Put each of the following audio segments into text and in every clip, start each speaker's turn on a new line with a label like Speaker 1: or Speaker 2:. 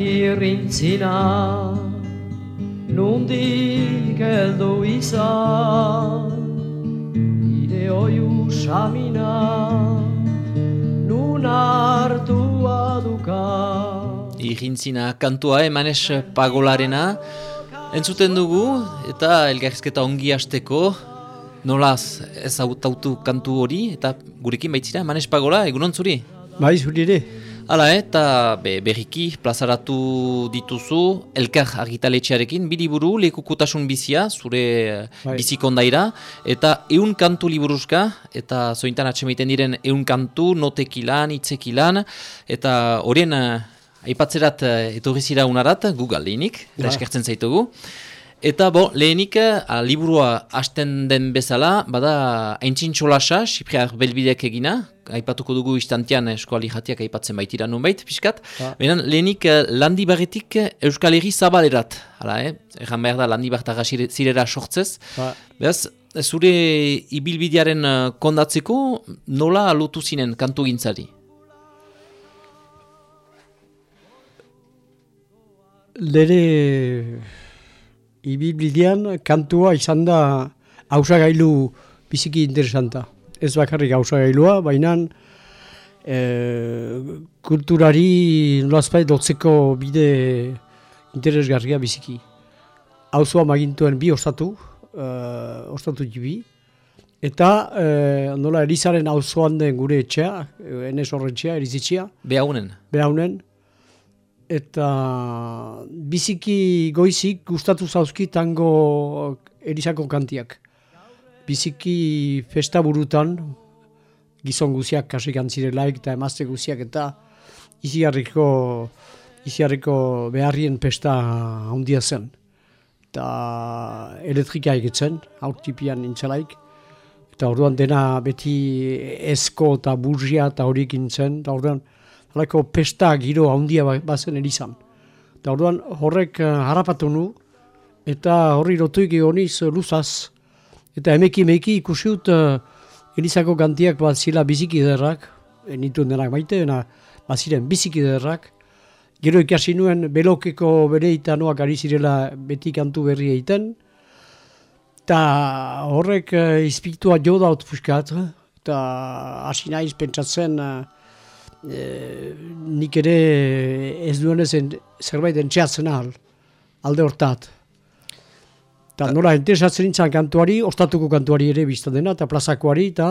Speaker 1: irrintzina Nundik eldu izan Ire oiu samina Nun hartua duka
Speaker 2: Irrintzina kantua emanes pagolarena Entzuten dugu eta elgarrizketa ongi hasteko Nolaz ez autautu kantu hori eta gurekin baitzira emanes pagola egunon zuri?
Speaker 3: Bai, zuri ere.
Speaker 2: Hala, eta be, berriki plazaratu dituzu elkar argitaletxearekin, bidiburu lekukutasun bizia, zure bai. bizikondaira, eta eun kantu liburuzka, eta zointan atxemaiten diren eun kantu, notekilan, itzekilan, eta horien aipatzerat etorri zira unarat, gu galdinik, ja. eskertzen zaitugu. Eta bo, lehenik, a, liburua hasten den bezala, bada haintzin txolasa, Sipriar Belbideak egina, aipatuko dugu istantean eskuali jatiak aipatzen baitira nun bait, piskat. Ja. lehenik, landi barretik Euskal Herri zabalerat, hala, eh? Egan behar da, landi bartaga zirera sortzez. Ja. Beraz, zure ibilbidearen kondatzeko, nola lotu zinen kantu gintzari?
Speaker 3: Lere ibibildian kantua izan da hausagailu biziki interesanta. Ez bakarrik hausagailua, baina e, kulturari nolazpait dotzeko bide interesgarria biziki. Hauzua magintuen bi ostatu, e, ostatu jibi, eta e, nola erizaren hauzuan den gure etxea, enez horretxea, erizitxea.
Speaker 2: Behaunen.
Speaker 3: Behaunen eta biziki goizik gustatu zauzki tango erizako kantiak. Biziki festa burutan, gizon guziak kasik antzirelaik eta emazte guziak eta iziarriko, iziarriko beharrien festa handia zen. Eta elektrika egitzen, aurtipian nintzelaik. Eta orduan dena beti esko eta burzia eta horiek nintzen. Eta orduan, halako pesta giro handia ba, bazen erizan. Eta orduan horrek uh, harrapatu nu, eta horri rotuik egoniz uh, luzaz, eta emeki emeki ikusiut uh, elizako gantiak bat zila biziki derrak, nitu denak maite, ena bat ziren biziki derrak, gero ikasi nuen belokeko bere itanoak ari zirela beti kantu berri egiten, eta horrek uh, izpiktua jo daut puskat, eta hasi naiz pentsatzen, e, nik ere ez duen ezen zerbait entxeatzen ahal, alde hortat. Eta nola, interesatzen nintzen kantuari, ostatuko kantuari ere bizta dena, eta plazakoari, eta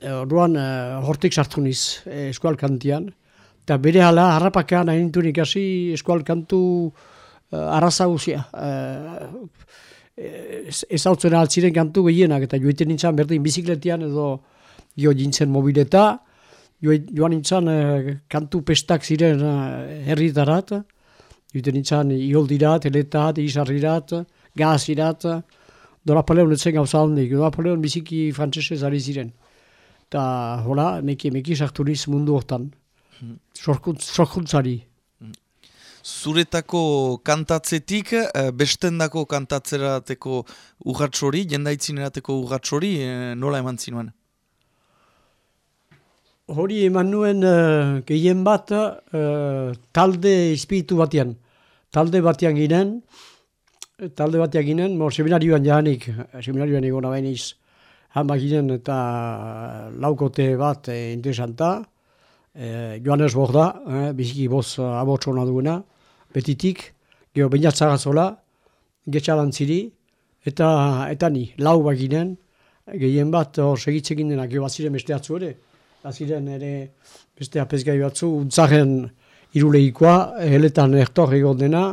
Speaker 3: e, orduan e, hortik sartu niz e, eskual kantian. Eta bere hala, harrapaka nahi nintu nik hasi eskual kantu e, arraza guzia. E, ez hau altziren kantu gehienak, eta joiten nintzen berdin bizikletian edo jo jintzen mobileta, joan nintzen eh, kantu pestak ziren uh, herritarat, joan nintzen ioldirat, eletat, isarrirat, gazirat, Dorapaleon letzen gauza handik, Dorapaleon biziki frantzesez ari ziren. Eta hola, meki, meki sarturiz mundu hortan, hmm. sorkuntzari. Hmm.
Speaker 4: Zuretako kantatzetik, eh, bestendako kantatzerateko urratxori, jendaitzinerateko urratxori, nola eman zinuen?
Speaker 3: Hori eman nuen uh, gehien bat uh, talde espiritu batean. Talde batean ginen, talde batean ginen, mo, seminarioan jahanik, seminarioan egon abain iz, hama ginen eta laukote bat e, interesanta, e, joan ez borda, eh, biziki boz abotsona duena, betitik, geho bainatzagazola, getxalan ziri, eta, eta ni, lau bat ginen, gehien bat hor segitzekin denak, geho bat ziren besteatzu ere, aziren ere beste apesgai batzu, untzaren iruleikoa, heletan ertor egon dena,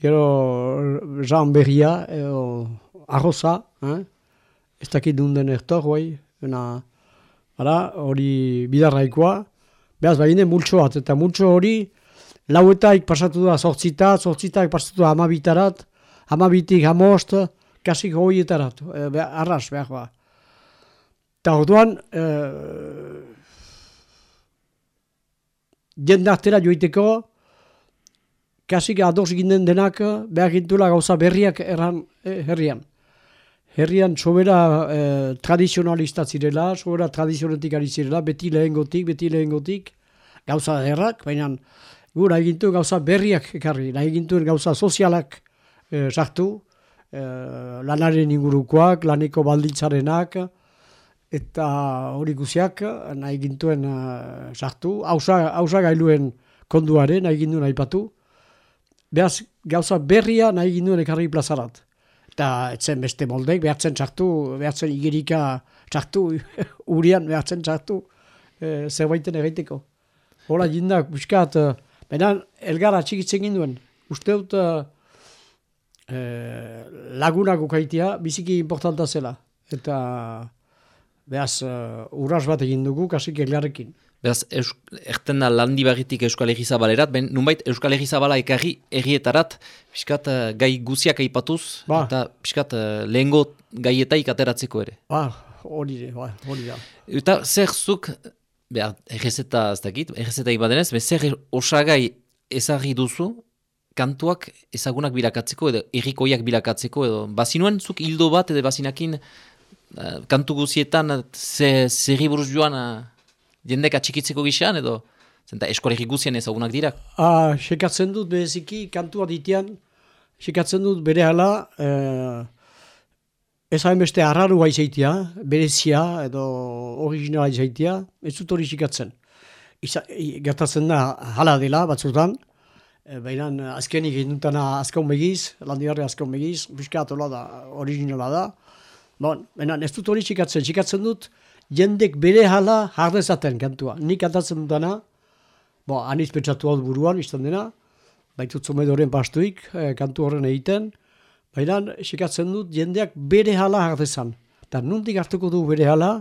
Speaker 3: gero Jean Berria, arroza, eh? ez dakit dunden ertor, hoi, hori bidarraikoa, behaz bagine multso bat, eta multso hori lauetaik pasatu da sortzita, sortzitaik pasatu da amabitarat, amabitik amost, kasik hoietarat, e, arras behar ba. Eta orduan, e, jendartera joiteko, kasik ados ginen denak, behar gintula gauza berriak erran eh, herrian. Herrian sobera eh, tradizionalista zirela, sobera tradizionetik ari zirela, beti lehen gotik, beti lehen gotik, gauza errak, baina gu nahi gintu gauza berriak ekarri, nahi gintuen gauza sozialak e, sartu, e, lanaren ingurukoak, laneko baldintzarenak, eta hori guziak nahi gintuen uh, sartu, hausa gailuen konduaren nahi ginduen aipatu, behaz gauza berria nahi ginduen ekarri plazarat. Eta etzen beste moldek, behartzen txartu, behartzen igerika txartu, urian behartzen txartu, e, zerbaiten egiteko. Hola, jindak, buskat, benan, elgara txikitzen ginduen, uste dut e, e lagunak ukaitia, biziki importanta zela. Eta, behaz, uh, urras bat egin dugu, kasik elgarrekin.
Speaker 2: Beraz, erten da landi bagitik Euskal Egizabalerat, ben nunbait Euskal Egizabala ekarri errietarat, piskat uh, gai guziak aipatuz, ba. eta piskat uh, lehengo gaietaik ateratzeko ere.
Speaker 3: Ba, hori ba, hori da.
Speaker 2: Eta zer zuk, behar, errezeta ez dakit, errezeta ibadenez, be, zer osagai ezagri duzu, kantuak ezagunak bilakatzeko, edo errikoiak bilakatzeko, edo bazinuen zuk hildo bat, edo bazinakin uh, kantu guzietan, zer buruz joan, jendek atxikitzeko gixean edo zenta eskolegi guzien ezagunak dira?
Speaker 3: Ah, sekatzen dut beziki kantua ditean, sekatzen dut bere hala, eh, ez hain beste harraru haizeitia, berezia edo originala haizeitia, ez dut hori sekatzen. Gertatzen da hala dela batzutan, e, baina azkenik indutana azkaun begiz, landiarri azkaun begiz, biskatola da, originala da. Bon, baina ez dut hori sekatzen, sekatzen dut, jendek bere hala jardezaten kantua. Nik kantatzen dutana, bo, aniz pentsatu hau buruan, izan dena, baitut zomedoren pastuik, eh, kantu horren egiten, baina esikatzen dut jendeak bere hala jardezan. Eta nuntik hartuko du bere hala,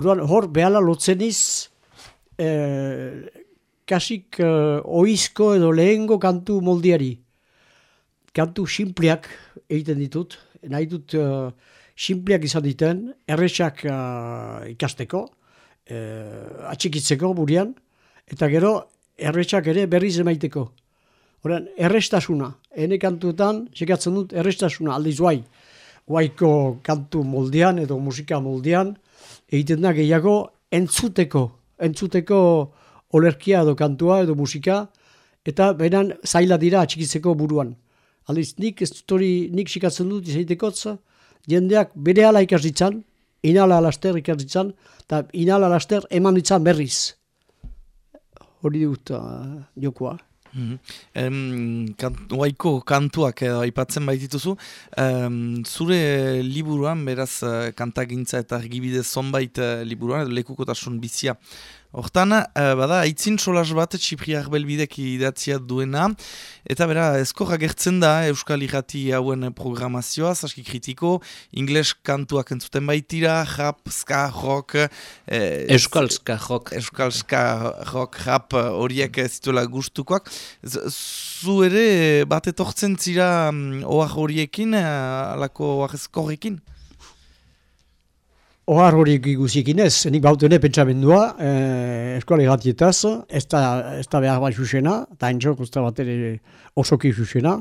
Speaker 3: Orduan, hor behala lotzen iz, eh, kasik eh, oizko edo lehengo kantu moldiari. Kantu simpliak egiten ditut, nahi dut eh, simpliak izan diten, erresak uh, ikasteko, uh, atxikitzeko burian, eta gero erresak ere berriz emaiteko. Horan, errestasuna, ene kantuetan, sekatzen dut, errestasuna, aldiz guai, guaiko kantu moldean edo musika moldean, egiten da gehiago entzuteko, entzuteko olerkia edo kantua edo musika, eta beran zaila dira atxikitzeko buruan. Aldiz, nik ez dut hori, nik sikatzen dut izatekotza, jendeak bere ala ikasitzan, inala alaster ikasitzan, eta inala alaster eman ditzan berriz. Hori dut uh, jokoa.
Speaker 4: Mm -hmm. um, kantuak edo aipatzen baitituzu, um, zure liburuan, beraz, uh, kantagintza eta argibide zonbait uh, liburuan, lekukotasun bizia Hortan, uh, bada, aitzin solas bat Txipriak belbidek idatzia duena, eta bera, eskorra gertzen da Euskal Irati hauen programazioa, zaski kritiko, ingles kantuak entzuten baitira, rap, ska, rock...
Speaker 2: Eh, Euskal ska, rock.
Speaker 4: Euskal ska, rock, rap horiek zituela gustukoak. Zu ere, bat etortzen zira um, horiekin, uh, alako oak eskorrekin?
Speaker 3: Ohar hori guziekin ez, nik bautene pentsamendua, eh, eskola irratietaz, ez da, ez da behar bat susena, eta entzok usta bat ere osoki susena.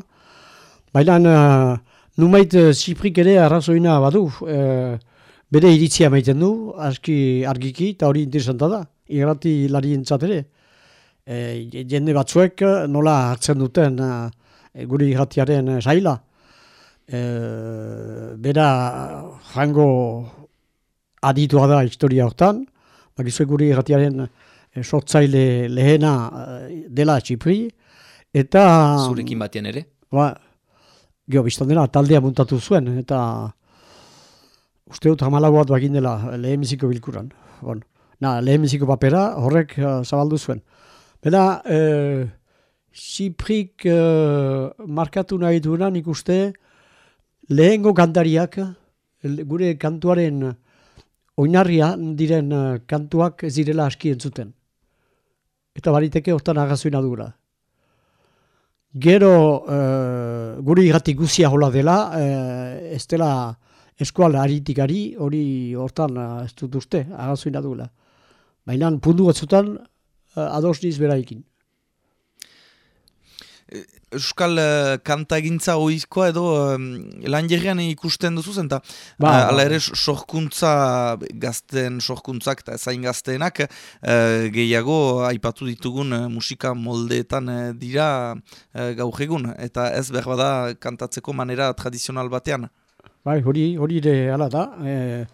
Speaker 3: Baina, uh, numait Ziprik ere arrazoina badu, uh, bere iritzia maiten du, aski argiki, eta hori interesanta da, irrati lari ere. E, jende batzuek nola hartzen duten uh, gure irratiaren saila. E, bera jango aditua da historia hortan, bakizu guri erratiaren e, sortzaile lehena eh, dela Txipri, eta...
Speaker 2: Zurekin batean ere?
Speaker 3: Ba, geho, biztan dela, taldea muntatu zuen, eta uste dut hamalago bat bagin dela lehemiziko bilkuran. Bon. Na, lehemiziko papera horrek uh, zabaldu zuen. Bena, uh, Txiprik markatu nahi duena nik uste lehengo kantariak, gure kantuaren oinarria diren uh, kantuak ez direla aski entzuten. Eta bariteke hortan agazuina dura. Gero uh, guri irratik guzia hola dela, uh, ez dela eskuala aritikari hori hortan ez dut uste, agazuina dugula. Baina puntu batzutan uh, adosniz beraikin.
Speaker 4: Euskal uh, kantagintza oizkoa edo um, lan ikusten duzu zen, eta
Speaker 3: ba,
Speaker 4: uh, ala ere sorkuntza gazten sorkuntzak eta zain gazteenak uh, gehiago aipatu ditugun uh, musika moldeetan uh, dira uh, gaur egun, eta ez behar bada kantatzeko manera tradizional batean.
Speaker 3: Bai, hori, hori de ala da. E,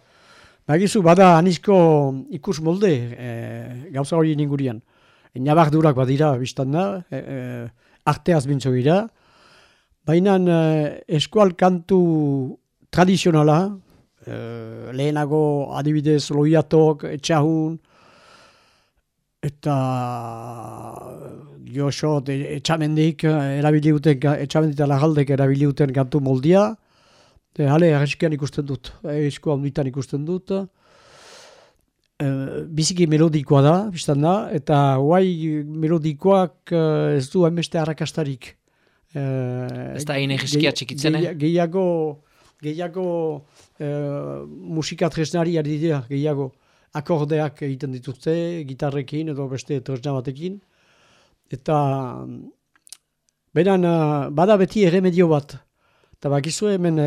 Speaker 3: Bagizu, bada anizko ikus molde e, gauza hori ningurian. Nabak durak badira, biztan da, e, e, arteaz bintzo gira. Baina e, eskual kantu tradizionala, e, lehenago adibidez loiatok, etxahun, eta joxo, etxamendik, erabiliuten, etxamendik eta lagaldek erabiliuten kantu moldia, De, hale, arreskian ikusten dut, esko handitan ikusten dut. E, biziki melodikoa da, biztan da, eta guai melodikoak e, ez du hainbeste harrakastarik.
Speaker 2: E, ez da hain egiskia txikitzen,
Speaker 3: eh? Gehiago, gehiago e, musika tresnari ari dira, gehiago akordeak egiten dituzte, gitarrekin edo beste tresna batekin. Eta, beran, bada beti erremedio bat. Eta bakizu hemen,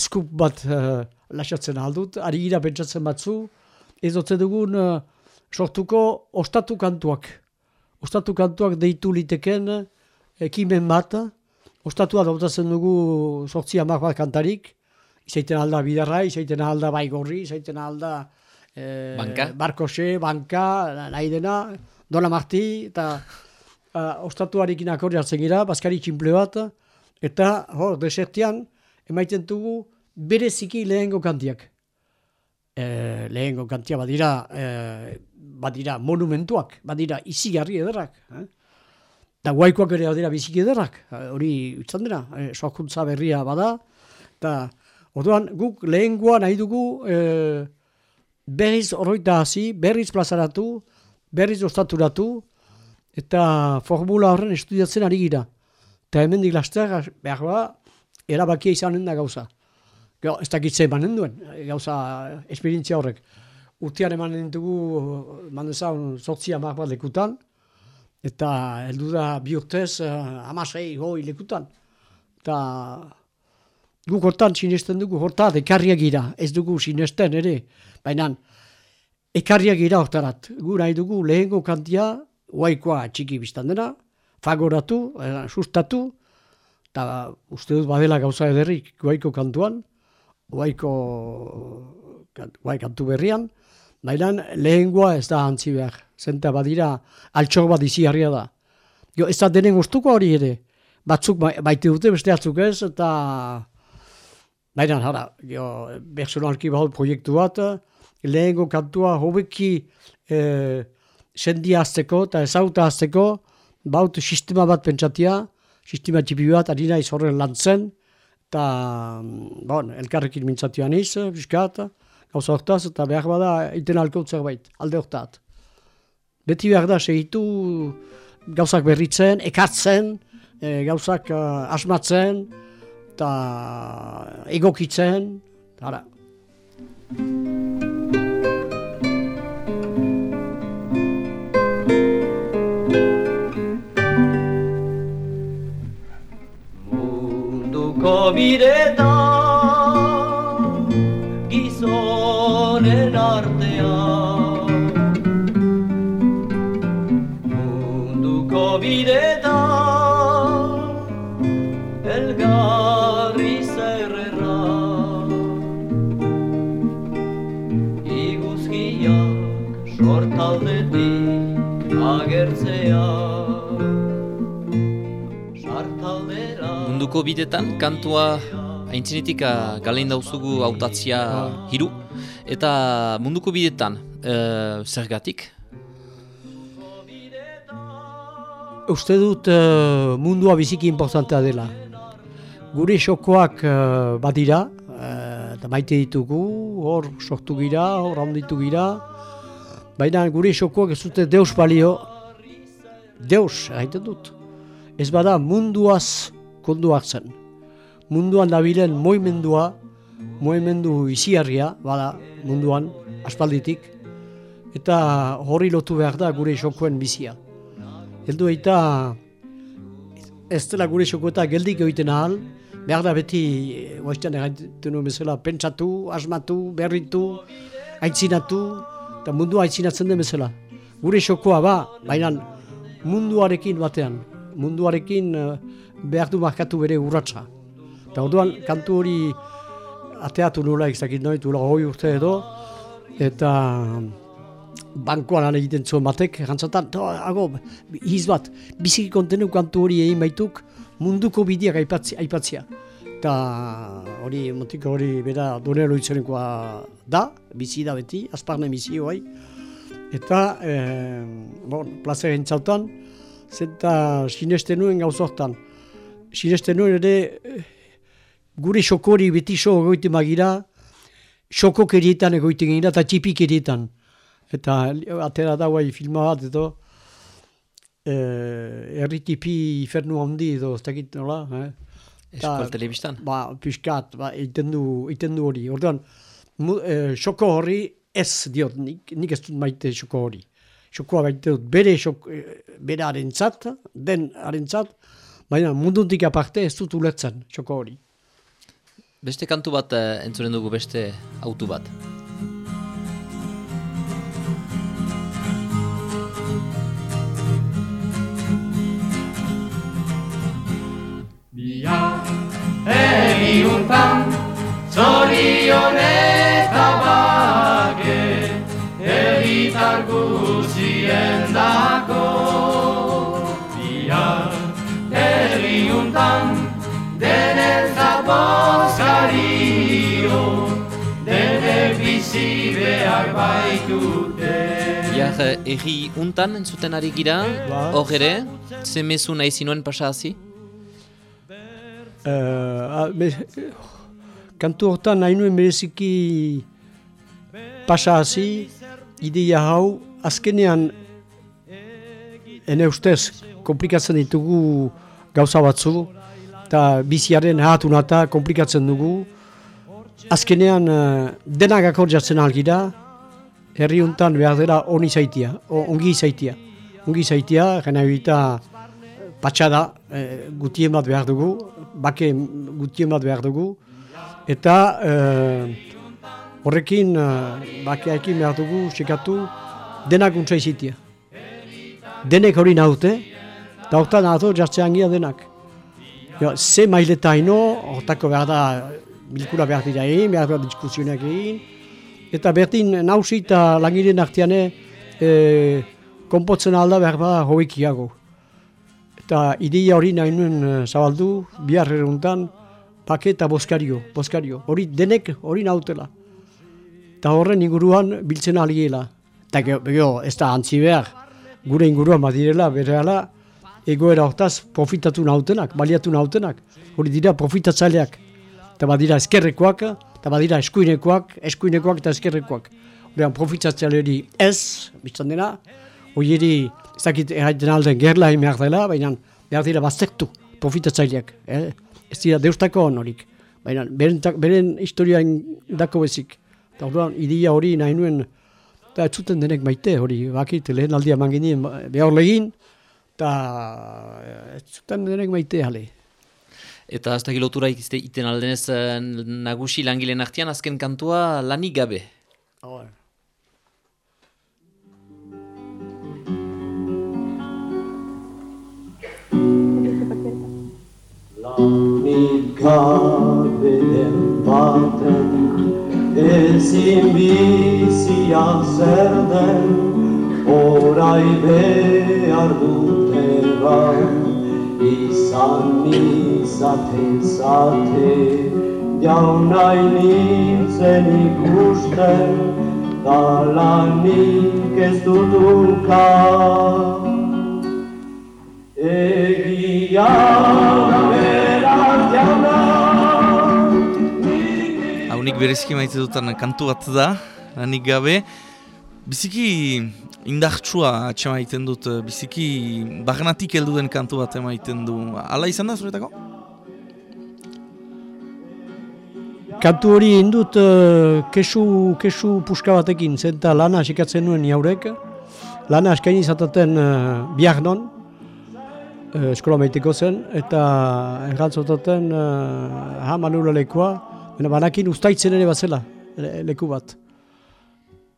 Speaker 3: skup bat uh, lasatzen aldut, ari gira pentsatzen batzu, ez dutze dugun uh, sortuko ostatu kantuak. Ostatu kantuak deitu liteken ekimen bat, ostatua dautatzen dugu sortzi amak bat kantarik, izaiten alda bidarra, izaiten alda baigorri, izaiten alda
Speaker 2: eh, banka?
Speaker 3: barkose, banka, nahi dena, dona marti, eta uh, ostatuarekin akordi hartzen gira, baskari tximple bat, eta hor, desertian, emaiten dugu bereziki lehengo kantiak. E, lehengo kantia badira, e, badira monumentuak, badira izigarri ederrak. Eh? Da guaikoak ere badira biziki ederrak, hori utzan dira, e, soakuntza berria bada. Da, orduan, guk lehengoa nahi dugu e, berriz oroita hasi, berriz plazaratu, berriz ostaturatu, eta formula horren estudiatzen ari gira. Eta hemen dik behar ba, erabakia izanen da gauza. Gau, ez dakitze emanen duen, gauza, esperientzia horrek. Urtean emanen dugu, mandezaun, sortzia mar bat lekutan, eta heldu da bi urtez, uh, amasei hoi lekutan. Eta guk hortan sinesten dugu, hortat ekarriak gira, ez dugu sinesten ere, baina ekarriak gira hortarat. Gu nahi dugu lehengo kantia, huaikoa txiki biztan dena, fagoratu, eh, sustatu, eta uste dut badela gauza ederrik guaiko kantuan, guaiko guai kantu berrian, baina lehengoa ez da antzi behar, zenta badira altxor bat iziarria da. Jo, ez da denen gustuko hori ere, batzuk baite dute beste atzuk ez, eta baina hara, jo, personalki bahut proiektu bat, lehengo kantua hobeki e, sendia azteko eta ezauta azteko, baut sistema bat pentsatia, sistema txipi bat, ari nahi zorren lan zen, eta, bon, elkarrekin mintzatioan iz, biskat, gauza hortaz, eta behar bada, iten alko zerbait, alde hortat. Beti behar da, segitu, gauzak berritzen, ekatzen, e, gauzak uh, asmatzen, eta egokitzen, eta
Speaker 1: bideta gizonen artea munduko bideta elgarri zerrera iguzkiak sortaldetik agertzea
Speaker 2: munduko bidetan, kantua haintzinetik uh, galein dauzugu autatzia hiru. Eta munduko bidetan, uh, zergatik?
Speaker 3: Uste dut uh, mundua biziki importantea dela. Gure xokoak uh, badira, eta maite ditugu, hor sortu gira, hor handitu gira. Baina gure xokoak ez dute deus balio, deus, haiten dut. Ez bada munduaz kondu hartzen. Munduan dabilen moimendua, moimendu iziarria, bada munduan, aspalditik, eta horri lotu behar da gure jokoen bizia. Heldu eta ez dela gure xokueta geldik egiten ahal, behar da beti, oaztean erraiten nuen bezala, pentsatu, asmatu, berritu, aitzinatu, eta mundu aitzinatzen den bezala. Gure xokoa ba, baina munduarekin batean, munduarekin uh, behar du markatu bere urratsa. Eta orduan, kantu hori ateatu nola izakit noit, ula hoi urte edo, eta bankoan lan egiten zuen batek, erantzaten, ago, hiz bat, biziki kontenu kantu hori egin baituk, munduko bideak aipatzia. aipatzia. Eta hori, motiko hori, bera, donero itzenekoa da, bizi da beti, azparne bizi hoai. Eta, e, bon, plaza gentzautan, zenta sinesten nuen gauzortan. Sinesten nuen ere, eh, gure xokori beti xo egoite magira, xokok erietan egoite gira, eta txipik erietan. Eta atera da guai filma bat, edo, e, erritipi ifernu handi, edo, ez dakit nola, eh?
Speaker 2: Eskual telebistan?
Speaker 3: Ba, piskat, ba, iten du, iten du hori. Orduan, mu, e, xoko hori ez diot, nik, nik ez dut maite xoko hori. Xokoa baite dut bere, xok, e, bere arentzat, den arentzat, baina munduntik aparte ez dut ulertzen xoko hori.
Speaker 2: Beste kantu bat uh, entzuren dugu beste autu bat. Iar, uh, erri untan entzuten ari gira,
Speaker 3: Ba.
Speaker 2: hor ere, ze mezu nahi zinuen pasa hazi?
Speaker 3: Uh, me, kantu hortan nahi nuen bereziki pasa hasi, ideia hau, azkenean ene ustez komplikatzen ditugu gauza batzu, eta biziaren hatunata komplikatzen dugu. Azkenean uh, denak akordjatzen algira, herri hontan behar dela oni zaitia, ongi zaitia. Ongi zaitia, gena egita patxada eh, gutien bat behar dugu, bake gutien bat behar dugu, eta eh, horrekin eh, bakearekin behar dugu sekatu denak untsa izitia. Denek hori naute, eta hortan nato jartzean gira denak. Jo, ze maileta ino, hortako behar da bilkura behar dira egin, behar da diskusionak egin, eta berdin nausi eta langileen artean e, konpotzen alda behar da hoikiago. Eta ideia hori nahi nuen eh, zabaldu, bihar eruntan, pake eta boskario, boskario. Hori denek hori nautela. Eta horren inguruan biltzen aliela. Eta ge- gero, ez da antzi behar, gure inguruan badirela, berehala, egoera hortaz profitatu nautenak, baliatu nautenak. Hori dira profitatzaileak. Eta badira eskerrekoak, eta badira eskuinekoak, eskuinekoak eta eskerrekoak. Horrean profitatzaileri ez, biztan dena, hori ez dakit erraiten alden gerla behar dela, baina behar dira baztertu profitatzaileak. Eh? Ez dira deustako honorik. Baina beren, beren historiain dako bezik. Eta orduan, ideia hori nahi nuen, eta ez denek maite hori, bakit lehen aldia manginien behar legin, eta ez zuten denek maite jale.
Speaker 2: Eta ez dakit lotura ikizte iten aldenez eh, nagusi langileen artean azken kantua lanik gabe.
Speaker 1: Lanik gabe den baten Ezin bizia zer den Orai behar dute bai Izan izaten zate Jaunai nintzen ikusten Da lanik ez dut urka Egia beraz jauna
Speaker 4: Haunik bereziki maite dutan kantu bat da, lanik gabe. Biziki indartsua atxe maiten dut, biziki bagnatik heldu den kantu bat emaiten du. Hala izan da zuretako?
Speaker 3: Kantu hori indut uh, kesu, kesu puska batekin, zenta lana esikatzen nuen jaurek. Lana eskaini zataten uh, bihar non. eh, eskola maiteko zen, eta errantzotaten uh, ha manula lekua, baina banakin ustaitzen ere batzela, leku bat.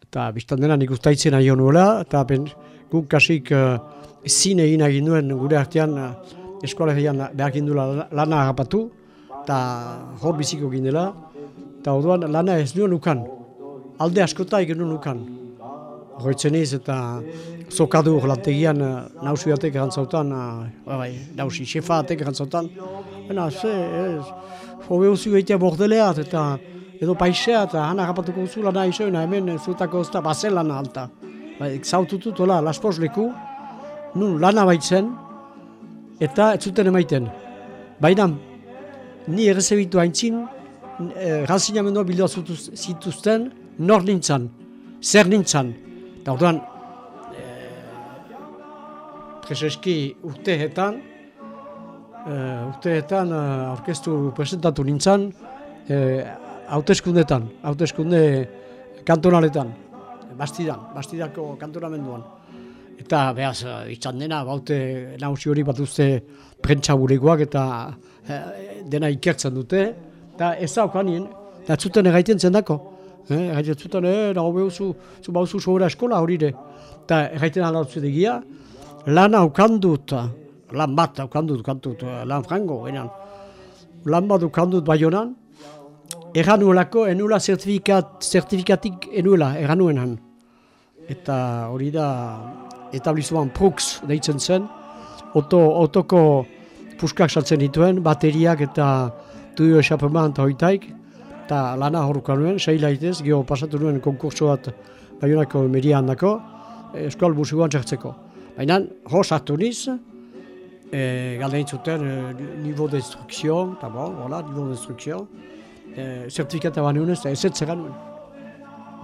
Speaker 3: Eta biztan dena nik ustaitzen ahi nuela, eta guk kasik uh, zine egin egin duen gure artean uh, eskola egian behar indula lana agapatu, eta hor biziko gindela, eta orduan lana ez nuen ukan, alde askota egin nuen ukan. Horretzen ez eta zokadu lantegian uh, nausi batek erantzautan, uh, bai, nausi xefa batek erantzautan, baina ze, hobe huzu egitea bordeleat eta edo paisea eta hana rapatuko zu lana isoina hemen zutako ozta bazen lana alta. Bai, zaututut, hola, laspos leku, nun lana baitzen, eta ez zuten emaiten. Baina, ni errezebitu haintzin, e, ranzinamendua bildua zituzten, nor nintzen, zer nintzen. Eta orduan, e, preseski urteetan, e, urteetan orkestu presentatu nintzen, e, hauteskundetan, hauteskunde kantonaletan, bastidan, bastidako kantonamenduan. Eta behaz, izan dena, baute nausi hori bat uste prentsa eta eh, dena ikertzen dute. Eta ez da okanien, eta zuten egaiten zen dako. Eh, egaiten zuten, eh, nago behuzu, zu bauzu sobera eskola hori de. Eta egaiten alautzu degia, lan aukandut, lan bat aukandut, kantut, lan frango, benan. Lan bat aukandut bai honan, erran nuelako, enula zertifikat, zertifikatik enuela, erran nuenan. Eta hori da, etablizuan Prux deitzen zen, Oto, otoko puskak saltzen dituen, bateriak eta duio esapeman eta hoitaik, eta lana horruka nuen, sei laitez, geho pasatu nuen konkurso bat baionako merian dako, eskual busiguan txartzeko. Baina, hos hartu niz, e, galdein zuten e, nivo de instrukzio, eta bon, hola, nivo de instrukzio, e, zertifikata banuen ez, ez ez zegan nuen.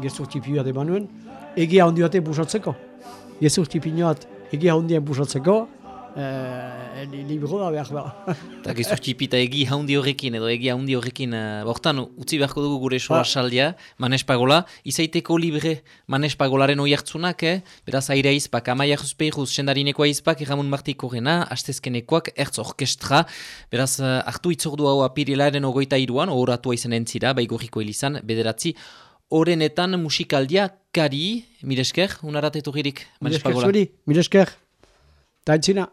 Speaker 3: Gezurtipioa de banuen, egia handi batek busatzeko. Gezurtipioat egia handien busatzeko, Libro da behar da.
Speaker 2: Eta gizur txipita egi haundi horrekin edo egi haundi horrekin uh, bortan utzi beharko dugu gure sola saldia, manespagola, izaiteko libre manespagolaren oi hartzunak, eh? beraz aire izpak, amaia juspeiruz, sendarineko aizpak, erramun martiko gena, astezkenekoak, ertz orkestra, beraz uh, hartu itzordu hau apirilaren ogoita iruan, horatu aizen entzira, baigorriko hilizan, bederatzi, Horenetan musikaldia kari, miresker, unaratetu girik,
Speaker 3: manespagola. Miresker, miresker, ta entzina.